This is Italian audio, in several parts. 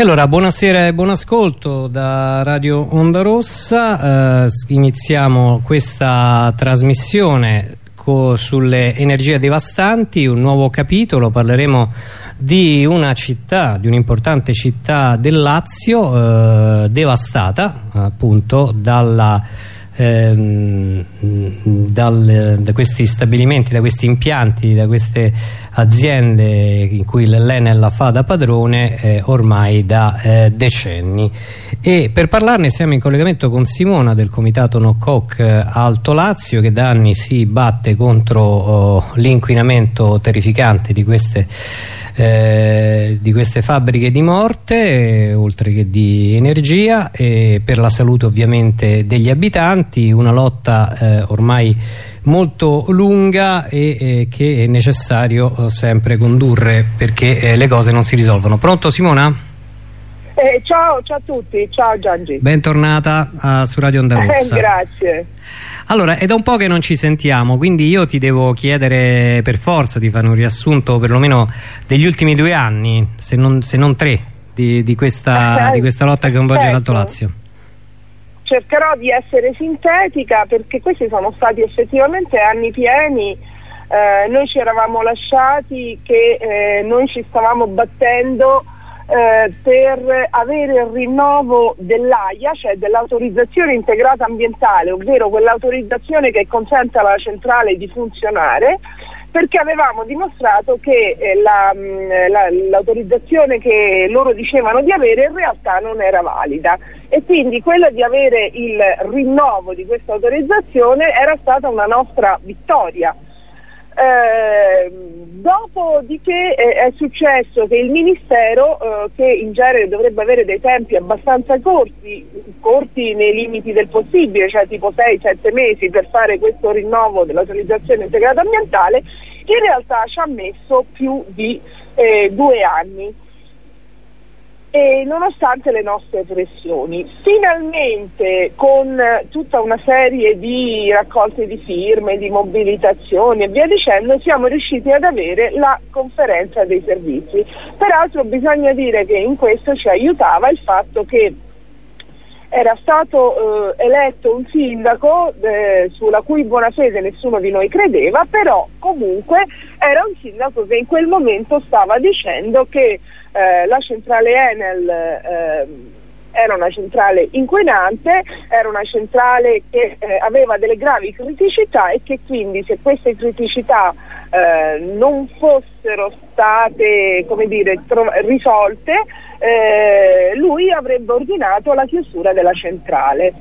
E allora buonasera e buon ascolto da Radio Onda Rossa, eh, iniziamo questa trasmissione sulle energie devastanti, un nuovo capitolo, parleremo di una città, di un'importante città del Lazio eh, devastata appunto dalla ehm, dal, da questi stabilimenti, da questi impianti, da queste aziende in cui l'Enel fa da padrone eh, ormai da eh, decenni. E per parlarne siamo in collegamento con Simona del comitato NOCOC eh, Alto Lazio che da anni si batte contro oh, l'inquinamento terrificante di queste eh, di queste fabbriche di morte eh, oltre che di energia e per la salute ovviamente degli abitanti una lotta eh, ormai molto lunga e eh, che è necessario eh, sempre condurre perché le cose non si risolvono pronto Simona? Ciao, ciao a tutti, ciao Giangi. Bentornata su Radio Onda Rossa grazie. Allora, è da un po' che non ci sentiamo, quindi io ti devo chiedere per forza di fare un riassunto perlomeno degli ultimi due anni, se non, se non tre, di, di, questa, di, questa, lotta che coinvolge certo. l'Alto Lazio. Cercherò di essere sintetica perché questi sono stati effettivamente anni pieni, eh, noi ci eravamo lasciati che eh, noi ci stavamo battendo eh, per avere il rinnovo dell'AIA, cioè dell'autorizzazione integrata ambientale, ovvero quell'autorizzazione che consente alla centrale di funzionare, perché avevamo dimostrato che eh, l'autorizzazione la, la, che loro dicevano di avere in realtà non era valida. E quindi quella di avere il rinnovo di questa autorizzazione era stata una nostra vittoria eh, dopodiché eh, è successo che il Ministero, eh, che in genere dovrebbe avere dei tempi abbastanza corti, corti nei limiti del possibile, cioè tipo 6-7 mesi per fare questo rinnovo dell'autorizzazione integrata ambientale, in realtà ci ha messo più di eh, due anni e nonostante le nostre pressioni. Finalmente con tutta una serie di raccolte di firme, di mobilitazioni e via dicendo siamo riusciti ad avere la conferenza dei servizi. Peraltro bisogna dire che in questo ci aiutava il fatto che era stato eh, eletto un sindaco eh, sulla cui buona fede nessuno di noi credeva, però comunque era un sindaco che in quel momento stava dicendo che eh, la centrale Enel eh, era una centrale inquinante, era una centrale che eh, aveva delle gravi criticità e che quindi se queste criticità eh, non fossero state dire, risolte eh, lui avrebbe ordinato la chiusura della centrale.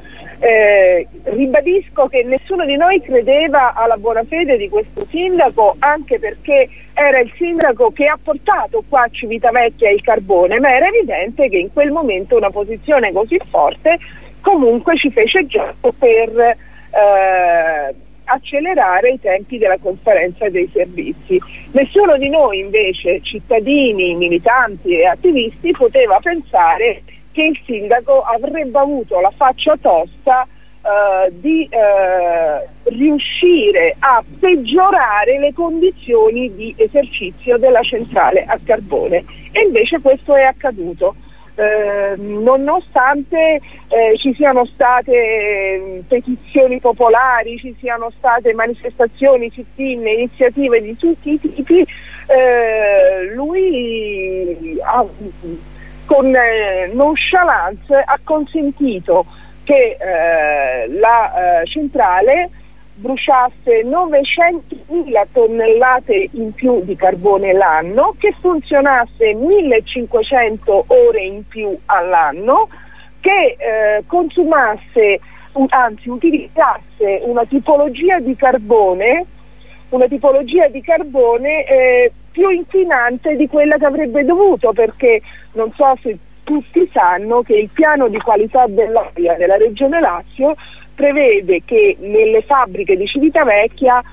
Eh, ribadisco che nessuno di noi credeva alla buona fede di questo sindaco anche perché era il sindaco che ha portato qua a Civitavecchia il carbone, ma era evidente che in quel momento una posizione così forte comunque ci fece gioco per eh, accelerare i tempi della conferenza dei servizi. Nessuno di noi invece, cittadini, militanti e attivisti, poteva pensare che il sindaco avrebbe avuto la faccia tosta eh, di eh, riuscire a peggiorare le condizioni di esercizio della centrale a carbone e invece questo è accaduto. Eh, nonostante eh, ci siano state eh, petizioni popolari, ci siano state manifestazioni, sit-in, iniziative di tutti i tipi, eh, lui ha, con eh, nonchalance ha consentito che eh, la centrale bruciasse 900.000 tonnellate in più di carbone l'anno, che funzionasse 1.500 ore in più all'anno, che eh, consumasse, anzi utilizzasse una tipologia di carbone, tipologia di carbone eh, più inquinante di quella che avrebbe dovuto, perché non so se tutti sanno che il piano di qualità dell'aria della Regione Lazio prevede che nelle fabbriche di Civitavecchia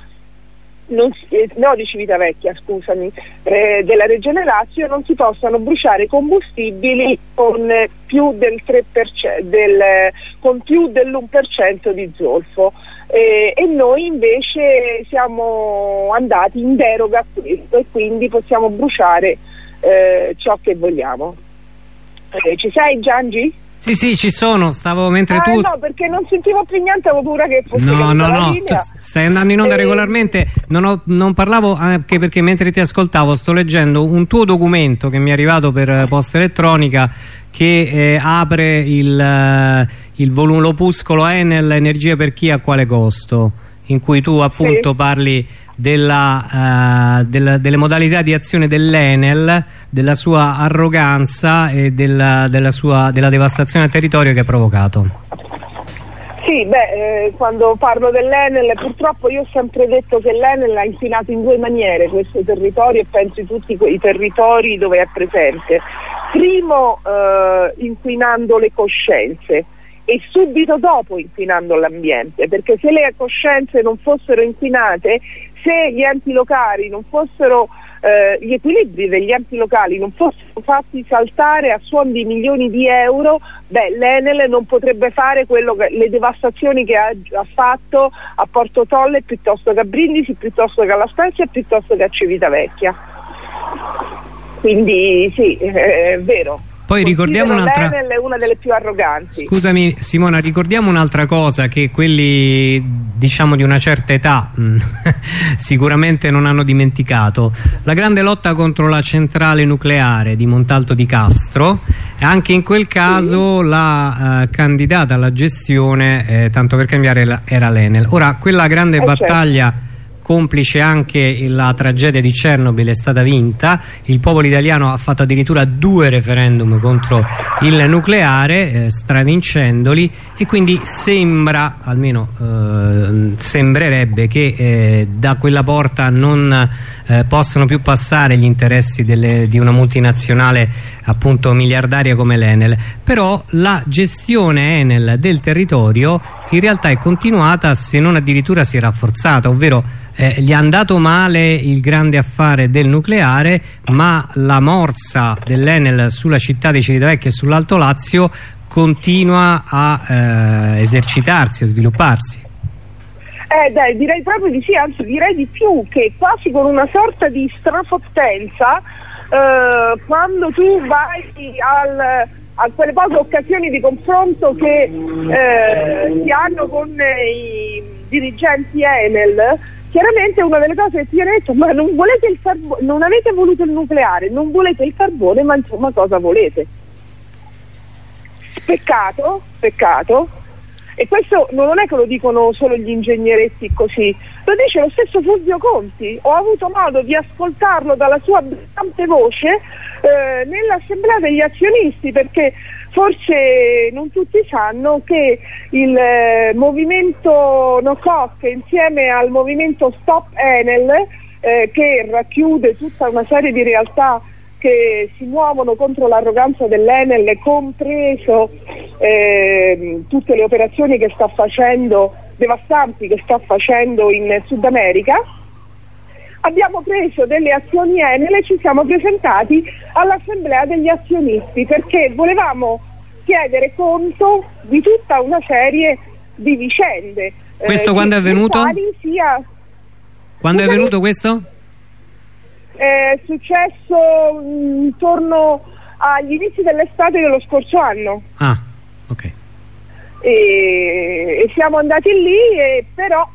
non, eh, no di Civitavecchia, scusami, eh, della Regione Lazio non si possano bruciare combustibili con più del 3%, del, con più dell'1% di zolfo. Eh, e noi invece siamo andati in deroga a questo e quindi possiamo bruciare eh, ciò che vogliamo. Eh, ci sei Giangi? Sì, sì, ci sono, stavo mentre ah, tu... no, perché non sentivo più niente, avevo paura che fosse No, no, no, stai andando in onda E- regolarmente, non, ho- non parlavo anche perché mentre ti ascoltavo sto leggendo un tuo documento che mi è arrivato per eh, posta elettronica che eh, apre il, eh, il volume l'opuscolo Enel Energia per chi a quale costo, in cui tu appunto Sì. parli della, eh, della- delle modalità di azione dell'Enel, della sua arroganza e della, della sua, della devastazione del territorio che ha provocato. Sì, beh, eh, quando parlo dell'Enel, purtroppo io ho sempre detto che l'Enel ha inquinato in due maniere questo territorio e penso in tutti quei territori dove è presente. Primo, eh, inquinando le coscienze e subito dopo inquinando l'ambiente, perché se le coscienze non fossero inquinate, se gli enti locali non fossero eh, gli equilibri degli enti locali non fossero fatti saltare a suon di milioni di euro, beh, l'Enel non potrebbe fare che- le devastazioni che ha, ha fatto a Porto Tolle piuttosto che a Brindisi, piuttosto che alla Spezia, piuttosto che a Civitavecchia. Quindi sì, è vero. Poi ricordiamo un'altra- L'Enel è una delle più arroganti. Scusami Simona, ricordiamo un'altra cosa che quelli diciamo di una certa età mh, sicuramente non hanno dimenticato. La grande lotta contro la centrale nucleare di Montalto di Castro, anche in quel caso la eh, candidata alla gestione, eh, tanto per cambiare, la- era l'Enel. Ora, quella grande Eh, certo. Complice anche la tragedia di Chernobyl è stata vinta. Il popolo italiano ha fatto addirittura due referendum contro il nucleare eh, stravincendoli e quindi sembra almeno eh, sembrerebbe che eh, da quella porta non eh, possano più passare gli interessi delle- di una multinazionale appunto miliardaria come l'Enel. Però la gestione Enel del territorio in realtà è continuata se non addirittura si è rafforzata ovvero eh, gli è andato male il grande affare del nucleare ma la morsa dell'Enel sulla città di Civitavecchia e sull'Alto Lazio continua a eh, esercitarsi, a svilupparsi. Eh dai, direi proprio di sì, anzi direi di più, che quasi con una sorta di strafottenza, eh, quando tu vai al- a quelle poche occasioni di confronto che eh, si hanno con i dirigenti Enel, chiaramente una delle cose che ti viene detto, ma non volete il carbo- non avete voluto il nucleare, non volete il carbone, ma insomma cosa volete? Peccato, peccato. E questo non è che lo dicono solo gli ingegneretti così, lo dice lo stesso Fulvio Conti. Ho avuto modo di ascoltarlo dalla sua brillante voce eh, nell'assemblea degli azionisti perché forse non tutti sanno che il eh, movimento NOCOC insieme al movimento Stop Enel eh, che racchiude tutta una serie di realtà che si muovono contro l'arroganza dell'Enel, compreso ehm, tutte le operazioni che sta facendo, devastanti che sta facendo in Sud America. Abbiamo preso delle azioni Enel e ci siamo presentati all'assemblea degli azionisti perché volevamo chiedere conto di tutta una serie di vicende. Questo eh, quando è avvenuto? sia quando è avvenuto questo? È successo mh, intorno agli inizi dell'estate dello scorso anno. Ah ok. E, e siamo andati lì e però,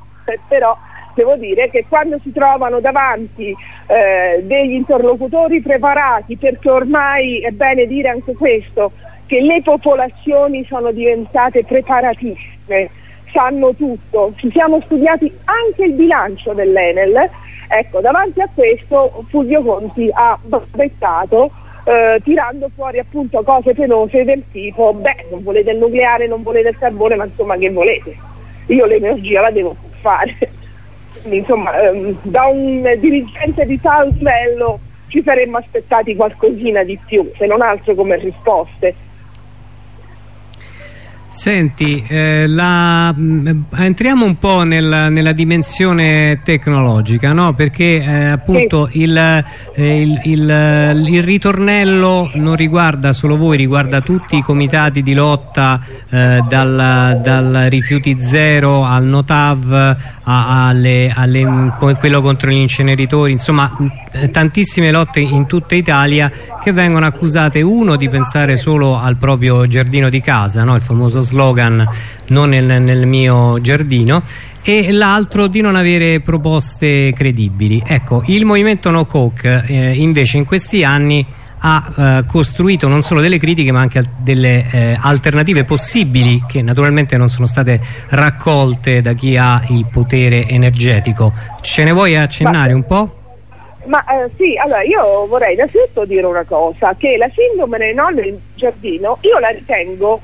però devo dire che quando si trovano davanti eh, degli interlocutori preparati perché ormai è bene dire anche questo che le popolazioni sono diventate preparatissime sanno tutto, ci siamo studiati anche il bilancio dell'Enel ecco davanti a questo Fulvio Conti ha balbettato eh, tirando fuori appunto cose penose del tipo beh non volete il nucleare, non volete il carbone ma insomma che volete? Io l'energia la devo fare. Insomma ehm, da un dirigente di tal livello ci saremmo aspettati qualcosina di più se non altro come risposte Senti, eh, la, mm, entriamo un po' nel, nella dimensione tecnologica, no? perché eh, appunto sì. il, eh, il, il, il, ritornello non riguarda solo voi, riguarda tutti i comitati di lotta eh, dal, dal, rifiuti zero al Notav, a, alle, alle, quello contro gli inceneritori, insomma eh, tantissime lotte in tutta Italia che vengono accusate uno di pensare solo al proprio giardino di casa, no? il famoso slogan non nel, nel mio giardino e l'altro di non avere proposte credibili. Ecco, il movimento No Coke eh, invece in questi anni ha eh, costruito non solo delle critiche ma anche delle eh, alternative possibili che naturalmente non sono state raccolte da chi ha il potere energetico. Ce ne vuoi accennare un po'? Ma eh, sì, allora io vorrei innanzitutto dire una cosa, che la sindrome del nonno in giardino io la ritengo,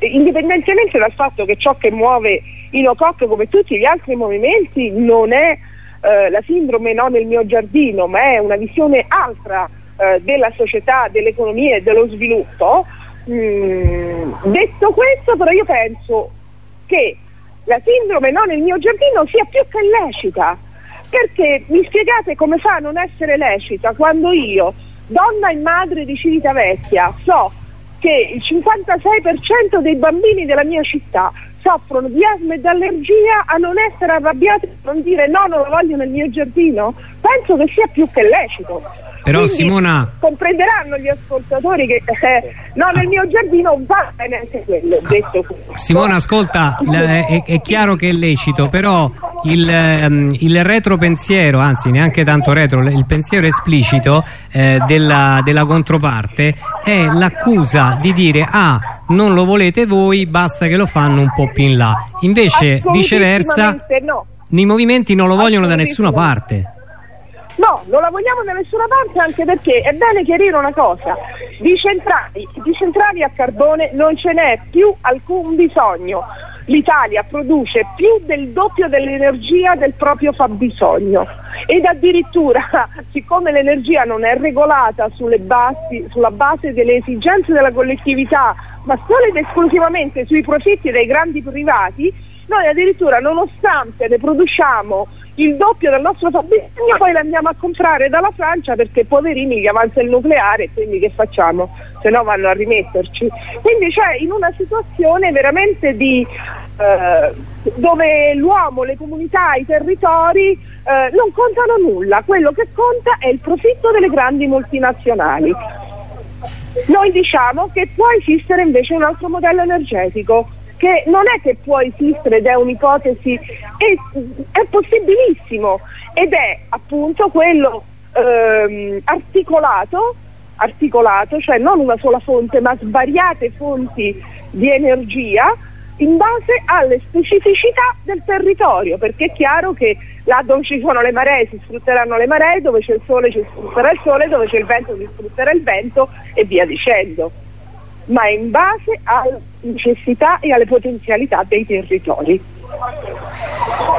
indipendentemente dal fatto che ciò che muove i NOCOC come tutti gli altri movimenti non è eh, la sindrome no nel mio giardino, ma è una visione altra eh, della società, dell'economia e dello sviluppo. Mm, detto questo però io penso che la sindrome no nel mio giardino sia più che lecita perché mi spiegate come fa a non essere lecita quando io, donna e madre di Civitavecchia, so che il 56% dei bambini della mia città soffrono di asma e d'allergia a non essere arrabbiati e non dire no, non lo voglio nel mio giardino? Penso che sia più che lecito. Però Quindi Simona... Comprenderanno gli ascoltatori che eh, no, nel mio giardino va bene anche quello, detto Simona, ascolta, è, è, chiaro che è lecito, però il, um, il retropensiero, anzi neanche tanto retro, il pensiero esplicito eh, della, della controparte è l'accusa di dire ah, non lo volete voi, basta che lo fanno un po' più in là. Invece, viceversa, no. i movimenti non lo vogliono da nessuna parte. No, non la vogliamo da nessuna parte anche perché è bene chiarire una cosa, di centrali, di centrali a carbone non ce n'è più alcun bisogno. L'Italia produce più del doppio dell'energia del proprio fabbisogno ed addirittura siccome l'energia non è regolata basi, sulla base delle esigenze della collettività ma solo ed esclusivamente sui profitti dei grandi privati, noi addirittura nonostante ne produciamo il doppio del nostro fabbisogno poi l'andiamo a comprare dalla Francia perché poverini gli avanza il nucleare quindi che facciamo? Se no vanno a rimetterci. Quindi c'è in una situazione veramente di eh, dove l'uomo, le comunità, i territori eh, non contano nulla, quello che conta è il profitto delle grandi multinazionali. Noi diciamo che può esistere invece un altro modello energetico che non è che può esistere ed è un'ipotesi, è, è, possibilissimo. Ed è appunto quello ehm, articolato, articolato, cioè non una sola fonte ma svariate fonti di energia in base alle specificità del territorio, perché è chiaro che là dove ci sono le maree si sfrutteranno le maree, dove c'è il sole si sfrutterà il sole, dove c'è il vento si sfrutterà il vento e via dicendo ma in base alle necessità e alle potenzialità dei territori.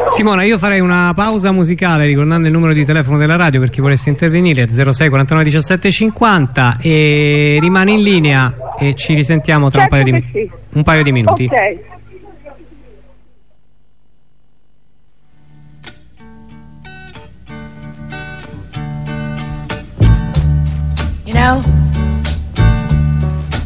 Simona, io farei una pausa musicale ricordando il numero di telefono della radio per chi volesse intervenire 06 49 17 50 e rimane in linea e ci risentiamo tra certo un, paio di, sì. un, paio di, minuti. Ok. You know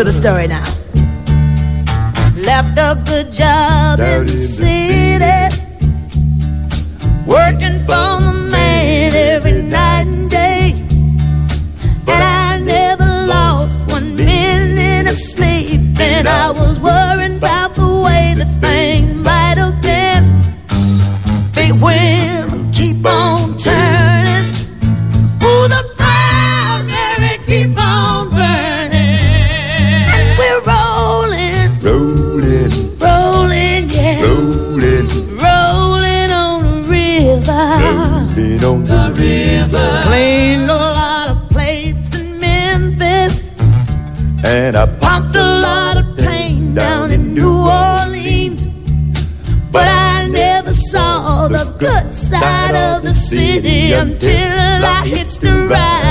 to the story now. Left a good job Down in the city, working for until I hits the ride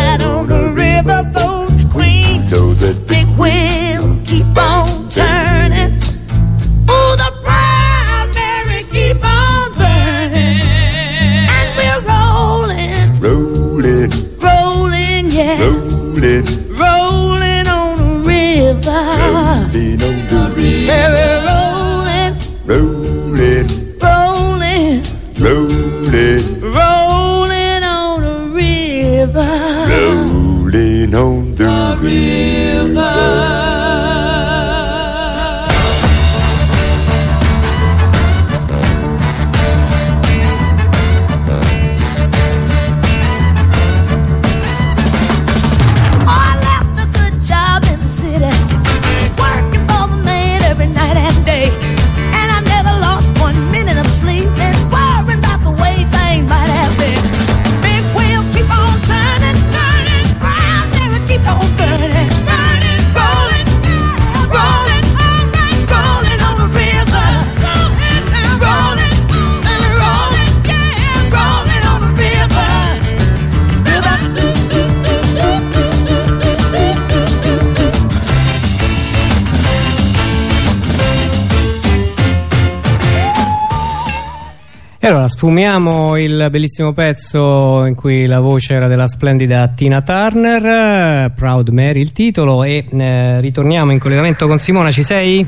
allora sfumiamo il bellissimo pezzo in cui la voce era della splendida Tina Turner, Proud Mary il titolo e eh, ritorniamo in collegamento con Simona, ci sei?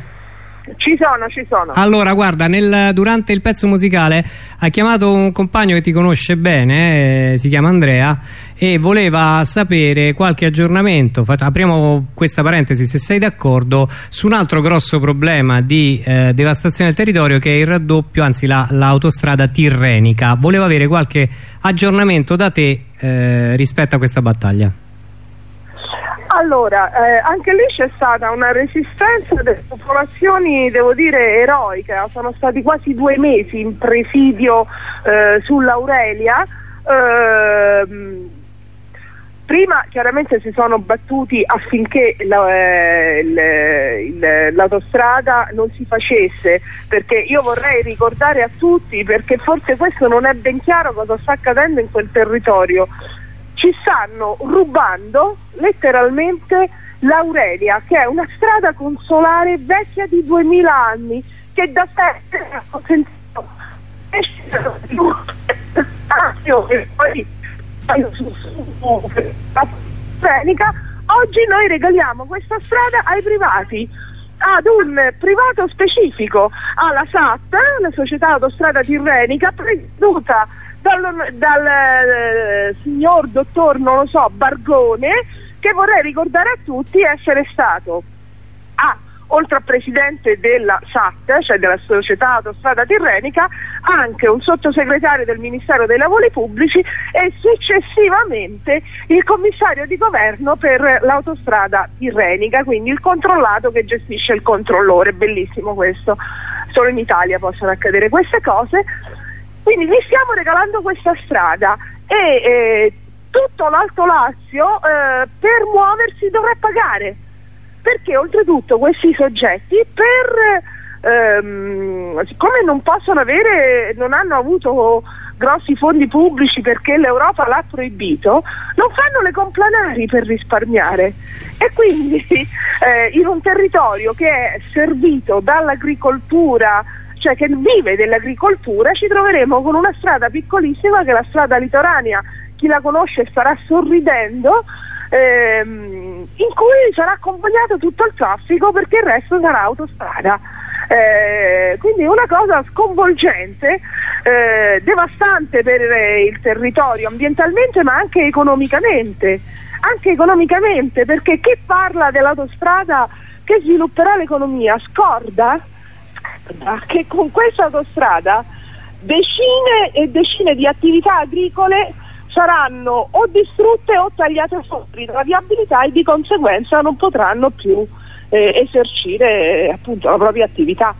Ci sono, ci sono. Allora guarda, nel- durante il pezzo musicale ha chiamato un compagno che ti conosce bene, eh, si chiama Andrea e voleva sapere qualche aggiornamento, Fa- apriamo questa parentesi se sei d'accordo, su un altro grosso problema di eh, devastazione del territorio che è il raddoppio, anzi la- l'autostrada tirrenica. Voleva avere qualche aggiornamento da te eh, rispetto a questa battaglia. Allora, eh, anche lì c'è stata una resistenza delle popolazioni, devo dire, eroica. Sono stati quasi due mesi in presidio eh, sull'Aurelia. Ehm, prima chiaramente si sono battuti affinché eh, l'autostrada non si facesse, perché io vorrei ricordare a tutti, perché forse questo non è ben chiaro cosa sta accadendo in quel territorio. Stanno rubando letteralmente l'Aurelia, che è una strada consolare vecchia di 2000 anni, che da sempre ha consentito e poi trenica, oggi noi regaliamo questa strada ai privati ad un privato specifico alla SAT, la società autostrada tirrenica, presieduta dal, dal, eh, signor dottor, non lo so, Bargone, che vorrei ricordare a tutti essere stato A, oltre a presidente della SAT, cioè della società autostrada tirrenica, anche un sottosegretario del Ministero dei Lavori Pubblici e successivamente il commissario di governo per l'autostrada tirrenica, quindi il controllato che gestisce il controllore, bellissimo questo, solo in Italia possono accadere queste cose. Quindi vi stiamo regalando questa strada e eh, tutto l'Alto Lazio eh, per muoversi dovrà pagare. Perché oltretutto questi soggetti per ehm, siccome non possono avere non hanno avuto grossi fondi pubblici perché l'Europa l'ha proibito non fanno le complanari per risparmiare. E quindi eh, in un territorio che è servito dall'agricoltura cioè che vive dell'agricoltura ci troveremo con una strada piccolissima che è la strada litoranea chi la conosce starà sorridendo ehm, in cui sarà accompagnato tutto il traffico perché il resto sarà autostrada. Eh, quindi una cosa sconvolgente, eh, devastante per il territorio ambientalmente ma anche economicamente. Anche economicamente perché chi parla dell'autostrada che svilupperà l'economia scorda, scorda che con questa autostrada decine e decine di attività agricole saranno o distrutte o tagliate fuori dalla viabilità e di conseguenza non potranno più eh, esercire eh, appunto la propria attività.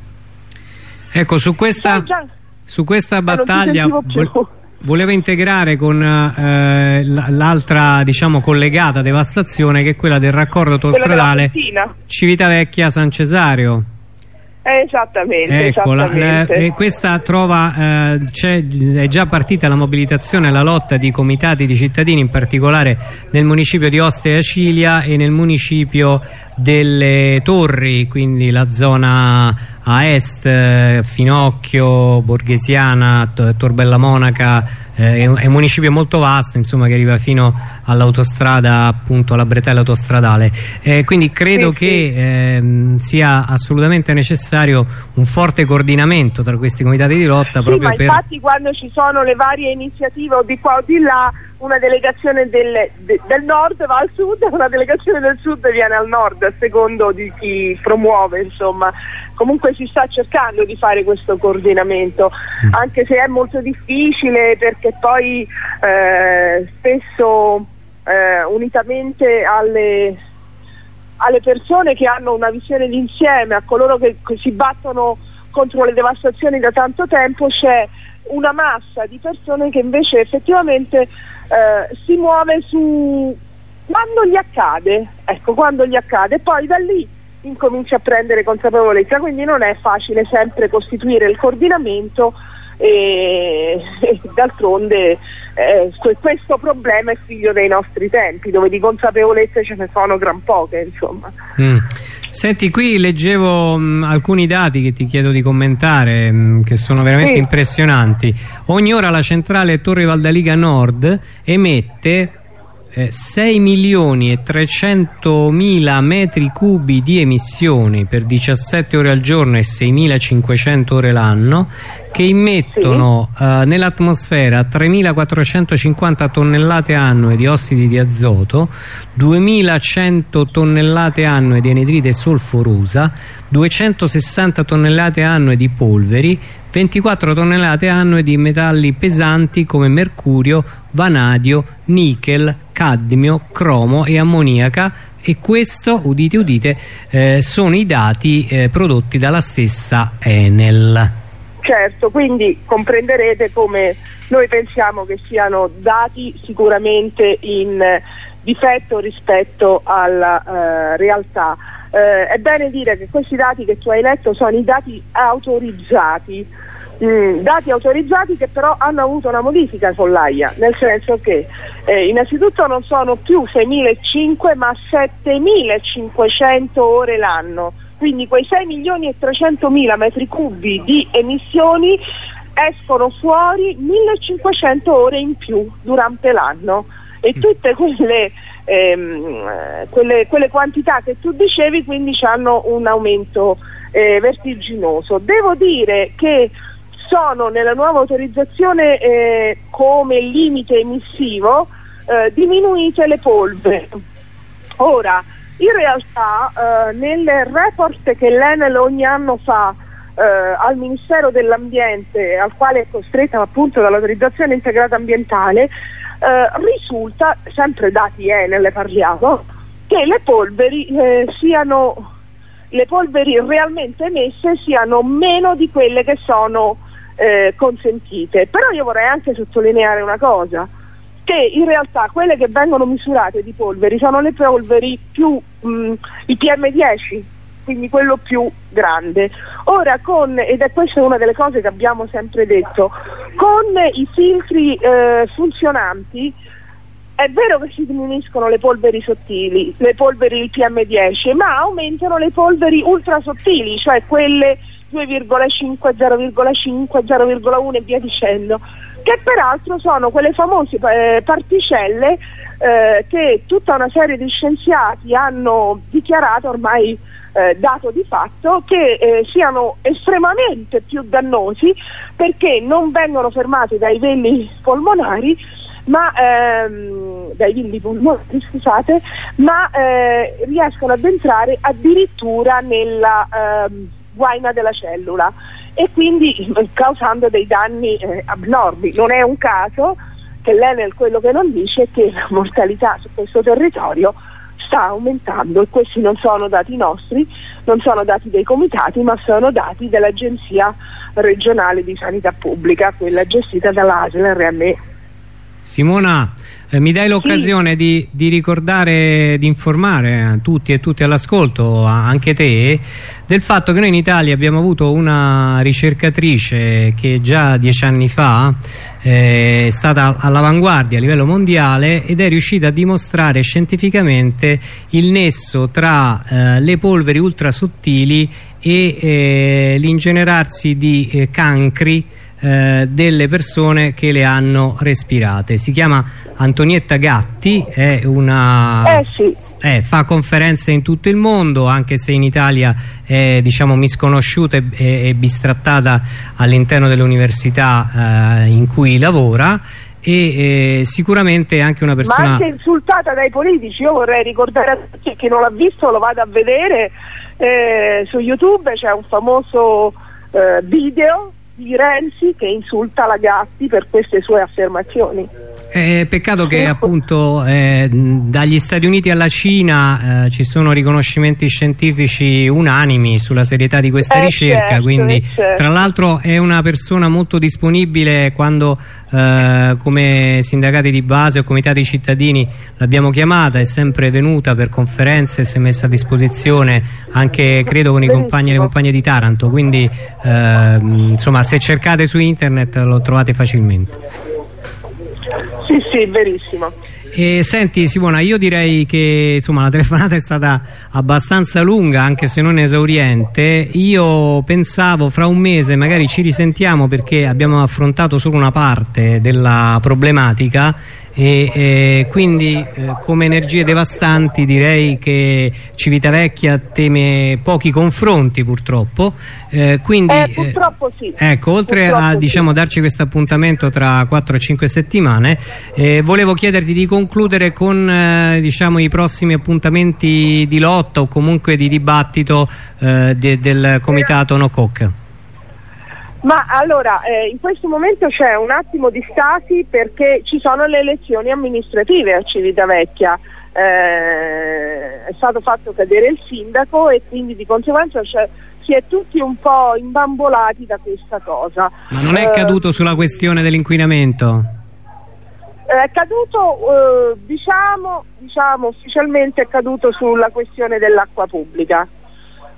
Ecco, su questa, già- su questa battaglia vol- volevo integrare con eh, l'altra diciamo collegata devastazione che è quella del raccordo autostradale Festina. Civitavecchia San Cesario. Esattamente, esattamente. La, la, questa trova, eh, è già partita la mobilitazione e la lotta di comitati di cittadini, in particolare nel municipio di Ostia Cilia e nel municipio delle Torri, quindi la zona a est, eh, Finocchio, Borghesiana, Torbella Monaca, eh, è, un, municipio molto vasto insomma, che arriva fino all'autostrada, appunto alla bretella autostradale. Eh, quindi credo sì, che sì. Ehm, sia assolutamente necessario un forte coordinamento tra questi comitati di lotta. Sì, proprio ma per... infatti quando ci sono le varie iniziative o di qua o di là una delegazione del, de, del, nord va al sud, una delegazione del sud viene al nord, a secondo di chi promuove, insomma. Comunque si sta cercando di fare questo coordinamento, mm. anche se è molto difficile perché poi eh, spesso eh, unitamente alle, alle persone che hanno una visione d'insieme, a coloro che, che si battono contro le devastazioni da tanto tempo, c'è una massa di persone che invece effettivamente eh, si muove su quando gli accade, ecco, quando gli accade, poi da lì incomincia a prendere consapevolezza, quindi non è facile sempre costituire il coordinamento e, e d'altronde eh, questo problema è figlio dei nostri tempi, dove di consapevolezze ce ne sono gran poche, insomma. Mm. Senti, qui leggevo mh, mm, alcuni dati che ti chiedo di commentare, mh, mm, che sono veramente sì. impressionanti. Ogni ora la centrale Torre Valdaliga Nord emette eh, 6 milioni e 300 mila metri cubi di emissioni per 17 ore al giorno e 6.500 ore l'anno che immettono sì. uh, nell'atmosfera 3.450 tonnellate annue di ossidi di azoto 2.100 tonnellate annue di anidride solforosa 260 tonnellate annue di polveri 24 tonnellate annue di metalli pesanti come mercurio, vanadio, nickel, cadmio, cromo e ammoniaca e questo, udite udite, eh, sono i dati eh, prodotti dalla stessa Enel. Certo, quindi comprenderete come noi pensiamo che siano dati sicuramente in difetto rispetto alla uh, realtà. Uh, è bene dire che questi dati che tu hai letto sono i dati autorizzati, mm, dati autorizzati che però hanno avuto una modifica con l'AIA, nel senso che eh, innanzitutto non sono più 6.500 ma 7.500 ore l'anno. Quindi quei 6 milioni e 300 mila metri cubi di emissioni escono fuori 1500 ore in più durante l'anno. E mm. tutte quelle, ehm, quelle, quelle, quantità che tu dicevi quindi hanno un aumento eh, vertiginoso. Devo dire che sono nella nuova autorizzazione eh, come limite emissivo eh, diminuite le polveri. Ora, in realtà eh, nel report che l'Enel ogni anno fa eh, al Ministero dell'Ambiente, al quale è costretta appunto dall'autorizzazione integrata ambientale, eh, risulta, sempre dati Enel parliamo, che le polveri eh, siano le polveri realmente emesse siano meno di quelle che sono eh, consentite. Però io vorrei anche sottolineare una cosa che in realtà quelle che vengono misurate di polveri sono le polveri più, mh, il PM10, quindi quello più grande. Ora con, ed è questa una delle cose che abbiamo sempre detto, con i filtri eh, funzionanti è vero che si diminuiscono le polveri sottili, le polveri il PM10, ma aumentano le polveri ultra sottili, cioè quelle 2,5, 0,5, 0,1 e via dicendo che peraltro sono quelle famose eh, particelle eh, che tutta una serie di scienziati hanno dichiarato ormai eh, dato di fatto che eh, siano estremamente più dannosi perché non vengono fermati dai veli polmonari ma, ehm, dai villi polmonari scusate, ma eh, riescono ad entrare addirittura nella ehm, guaina della cellula e quindi causando dei danni eh, abnormi. Non è un caso che l'Enel quello che non dice è che la mortalità su questo territorio sta aumentando e questi non sono dati nostri, non sono dati dei comitati, ma sono dati dell'Agenzia regionale di sanità pubblica, quella gestita dall'ASL RME. Simona eh, mi dai l'occasione sì. di, di, ricordare, di informare tutti e tutti all'ascolto, anche te, del fatto che noi in Italia abbiamo avuto una ricercatrice che già dieci anni fa eh, è stata all'avanguardia a livello mondiale ed è riuscita a dimostrare scientificamente il nesso tra eh, le polveri ultrasottili e eh, l'ingenerarsi di eh, cancri eh, delle persone che le hanno respirate. Si chiama Antonietta Gatti, è una... Eh sì. Eh, fa conferenze in tutto il mondo anche se in Italia è diciamo, misconosciuta e, e bistrattata all'interno delle università eh, in cui lavora e eh, sicuramente anche una persona ma anche insultata dai politici io vorrei ricordare a tutti chi non l'ha visto lo vada a vedere eh, su youtube c'è un famoso eh, video di Renzi che insulta la Gatti per queste sue affermazioni. Eh, peccato che appunto eh, dagli Stati Uniti alla Cina eh, ci sono riconoscimenti scientifici unanimi sulla serietà di questa eh, ricerca certo, quindi eh, certo. tra l'altro è una persona molto disponibile quando eh, come sindacati di base o comitati cittadini l'abbiamo chiamata è sempre venuta per conferenze si è messa a disposizione anche credo con i compagni e le compagne di Taranto quindi insomma se cercate su internet lo trovate facilmente sì, sì, verissimo. E senti Simona, io direi che insomma, la telefonata è stata abbastanza lunga anche se non esauriente io pensavo fra un mese magari ci risentiamo perché abbiamo affrontato solo una parte della problematica e, e quindi eh, come energie devastanti direi che Civitavecchia teme pochi confronti purtroppo. Eh, quindi, eh, purtroppo sì. ecco oltre purtroppo a diciamo, darci questo appuntamento tra 4-5 settimane eh, volevo chiederti di concludere con eh, diciamo, i prossimi appuntamenti di lotta o comunque di dibattito eh, de del comitato No Coc ma allora, eh, in questo momento c'è un attimo di stasi perché ci sono le elezioni amministrative a Civitavecchia. Eh, è stato fatto cadere il sindaco e quindi di conseguenza si è tutti un po' imbambolati da questa cosa. Ma non è eh, caduto sulla questione dell'inquinamento? È caduto, eh, diciamo, diciamo, ufficialmente è caduto sulla questione dell'acqua pubblica.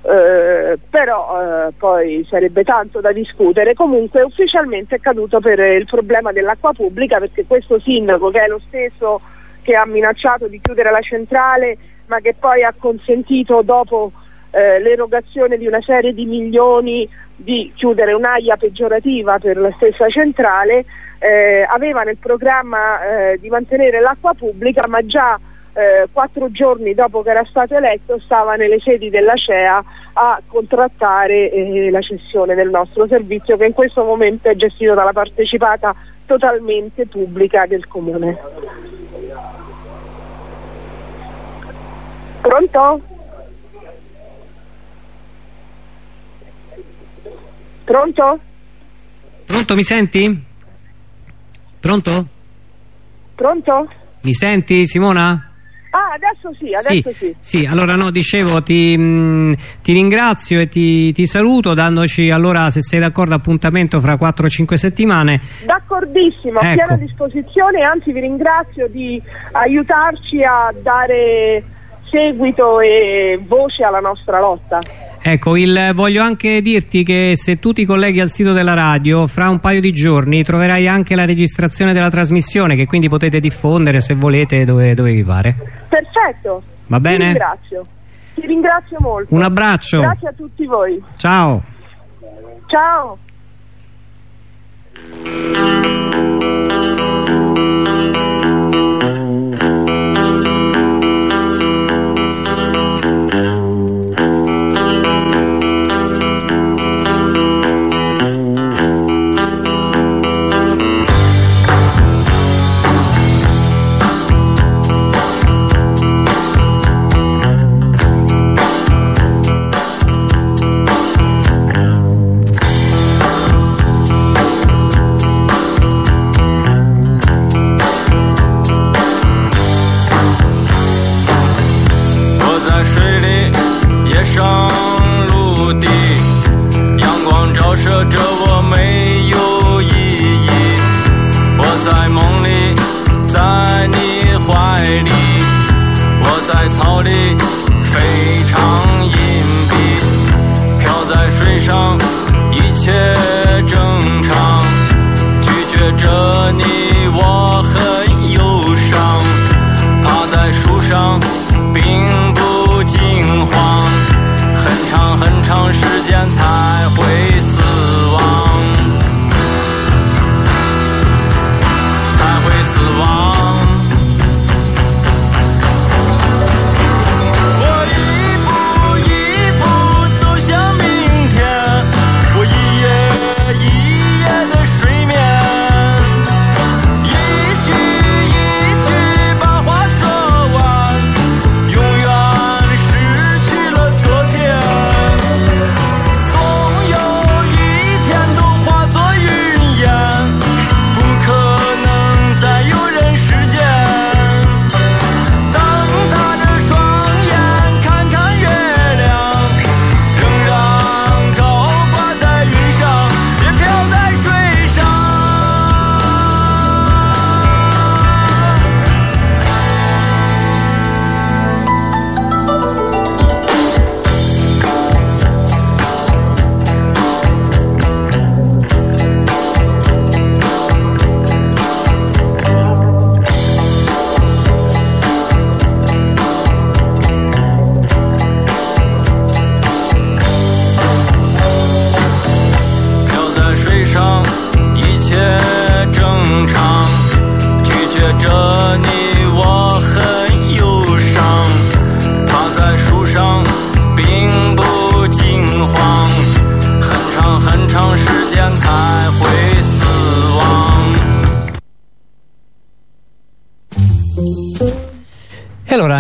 Eh, però eh, poi sarebbe tanto da discutere. Comunque ufficialmente è caduto per il problema dell'acqua pubblica perché questo sindaco che è lo stesso che ha minacciato di chiudere la centrale ma che poi ha consentito dopo eh, l'erogazione di una serie di milioni di chiudere un'aia peggiorativa per la stessa centrale, eh, aveva nel programma eh, di mantenere l'acqua pubblica ma già eh, quattro giorni dopo che era stato eletto stava nelle sedi della CEA a contrattare eh, la cessione del nostro servizio che in questo momento è gestito dalla partecipata totalmente pubblica del comune. Pronto? Pronto? Pronto, mi senti? Pronto? Pronto? Mi senti Simona? Adesso sì, adesso sì. Sì, sì allora no, dicevo, ti, mh, mm, ti ringrazio e ti, ti, saluto dandoci allora, se sei d'accordo, appuntamento fra 4-5 settimane. D'accordissimo, ecco. a piena disposizione, anzi vi ringrazio di aiutarci a dare seguito e voce alla nostra lotta. Ecco, il, voglio anche dirti che se tu ti colleghi al sito della radio, fra un paio di giorni troverai anche la registrazione della trasmissione che quindi potete diffondere se volete dove, dove vi pare. Perfetto. Va bene? Ti ringrazio. Ti ringrazio molto. Un abbraccio. Grazie a tutti voi. Ciao. Ciao.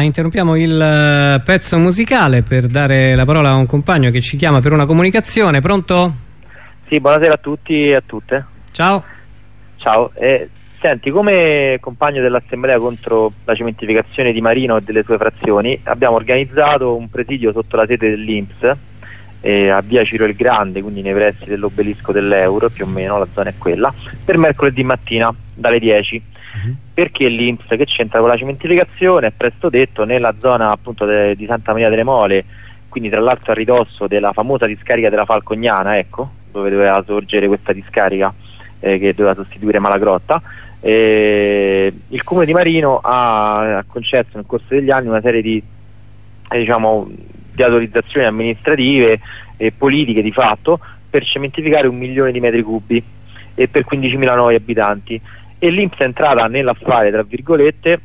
Interrompiamo il eh, pezzo musicale per dare la parola a un compagno che ci chiama per una comunicazione. Pronto? Sì, buonasera a tutti e a tutte. Ciao. Ciao. Eh, senti, come compagno dell'Assemblea contro la cementificazione di Marino e delle sue frazioni, abbiamo organizzato un presidio sotto la sede dell'Inps eh, a via Ciro il Grande, quindi nei pressi dell'obelisco dell'Euro, più o meno la zona è quella, per mercoledì mattina dalle 10. Perché l'Inps che c'entra con la cementificazione? È presto detto, nella zona appunto di Santa Maria delle Mole, quindi tra l'altro a ridosso della famosa discarica della Falcognana, ecco, dove doveva sorgere questa discarica eh, che doveva sostituire Malagrotta. eh, il comune di Marino ha, ha concesso nel corso degli anni una serie di, eh, diciamo, di autorizzazioni amministrative e politiche di fatto per cementificare un milione di metri cubi e per 15.000 nuovi abitanti e l'Inps è entrata nell'affare tra virgolette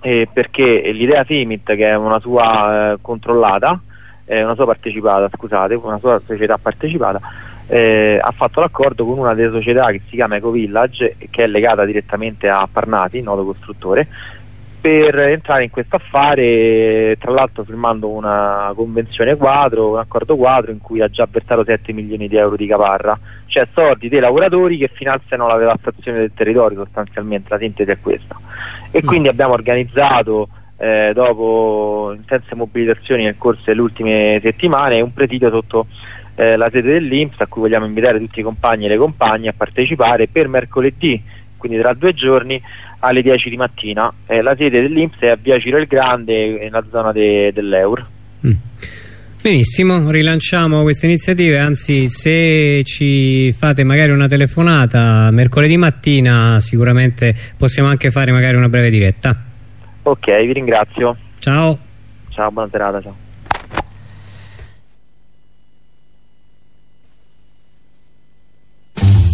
eh, perché l'idea Simit che è una sua eh, controllata eh, una sua partecipata scusate una sua società partecipata eh, ha fatto l'accordo con una delle società che si chiama EcoVillage che è legata direttamente a Parnati, noto costruttore per entrare in questo affare tra l'altro firmando una convenzione quadro, un accordo quadro in cui ha già versato 7 milioni di euro di caparra cioè soldi dei lavoratori che finanziano la devastazione del territorio sostanzialmente, la sintesi è questa e Mm. quindi abbiamo organizzato eh, dopo intense mobilitazioni nel corso delle ultime settimane un presidio sotto eh, la sede dell'Inps a cui vogliamo invitare tutti i compagni e le compagne a partecipare per mercoledì, quindi tra due giorni alle 10 di mattina. Eh, la sede dell'Inps è a Via Ciro il Grande, nella zona de- dell'Eur. Mm. Benissimo, rilanciamo queste iniziative, anzi se ci fate magari una telefonata mercoledì mattina sicuramente possiamo anche fare magari una breve diretta. Ok, vi ringrazio. Ciao. Ciao, buona serata. Ciao.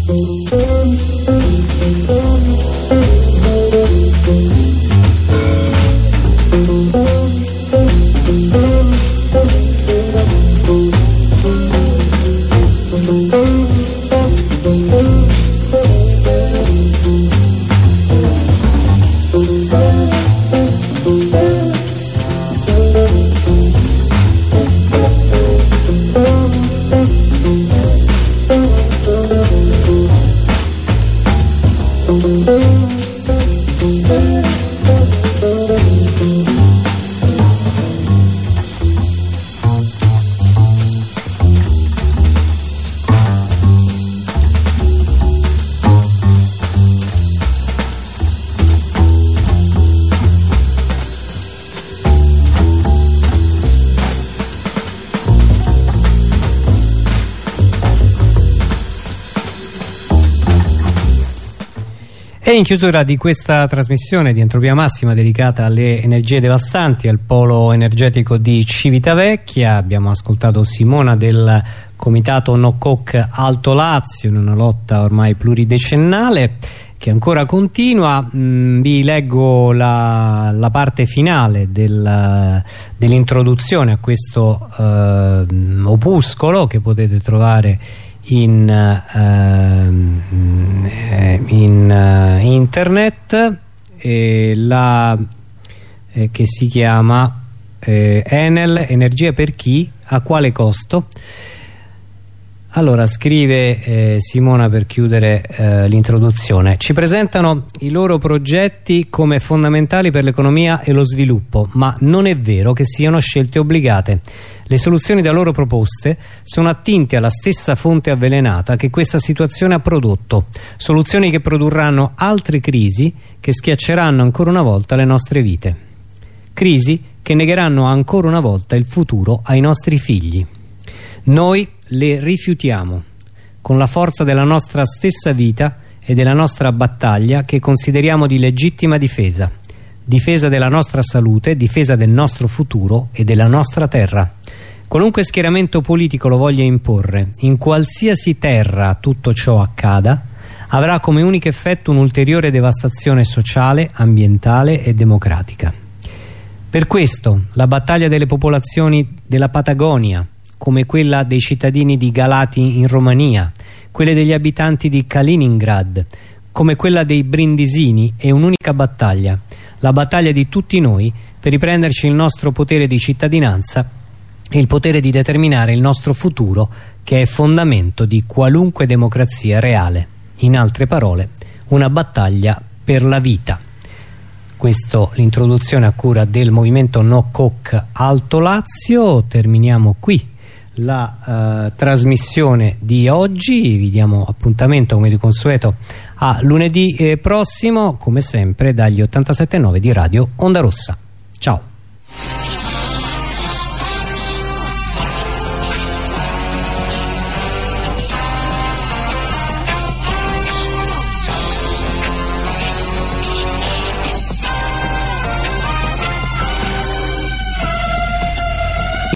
E in chiusura di questa trasmissione di Entropia Massima dedicata alle energie devastanti al polo energetico di Civitavecchia abbiamo ascoltato Simona del comitato No Coc Alto Lazio in una lotta ormai pluridecennale che ancora continua. Mm, vi leggo la, la parte finale del- dell'introduzione a questo ehm, opuscolo che potete trovare in, ehm, eh, in eh, internet e la, eh, che si chiama eh, Enel Energia per chi? A quale costo? Allora scrive eh, Simona per chiudere eh, l'introduzione ci presentano i loro progetti come fondamentali per l'economia e lo sviluppo ma non è vero che siano scelte obbligate le soluzioni da loro proposte sono attinte alla stessa fonte avvelenata che questa situazione ha prodotto soluzioni che produrranno altre crisi che schiacceranno ancora una volta le nostre vite. Crisi che negheranno ancora una volta il futuro ai nostri figli. Noi le rifiutiamo con la forza della nostra stessa vita e della nostra battaglia che consideriamo di legittima difesa difesa della nostra salute, difesa del nostro futuro e della nostra terra qualunque schieramento politico lo voglia imporre in qualsiasi terra tutto ciò accada avrà come unico effetto un'ulteriore devastazione sociale, ambientale e democratica. Per questo la battaglia delle popolazioni della Patagonia, come quella dei cittadini di Galati in Romania, quelle degli abitanti di Kaliningrad, come quella dei brindisini, è un'unica battaglia, la battaglia di tutti noi per riprenderci il nostro potere di cittadinanza il potere di determinare il nostro futuro che è fondamento di qualunque democrazia reale. In altre parole, una battaglia per la vita. Questo l'introduzione a cura del movimento No Coc Alto Lazio. Terminiamo qui la eh, trasmissione di oggi. Vi diamo appuntamento come di consueto a lunedì eh, prossimo, come sempre dagli 87.9 di Radio Onda Rossa. Ciao.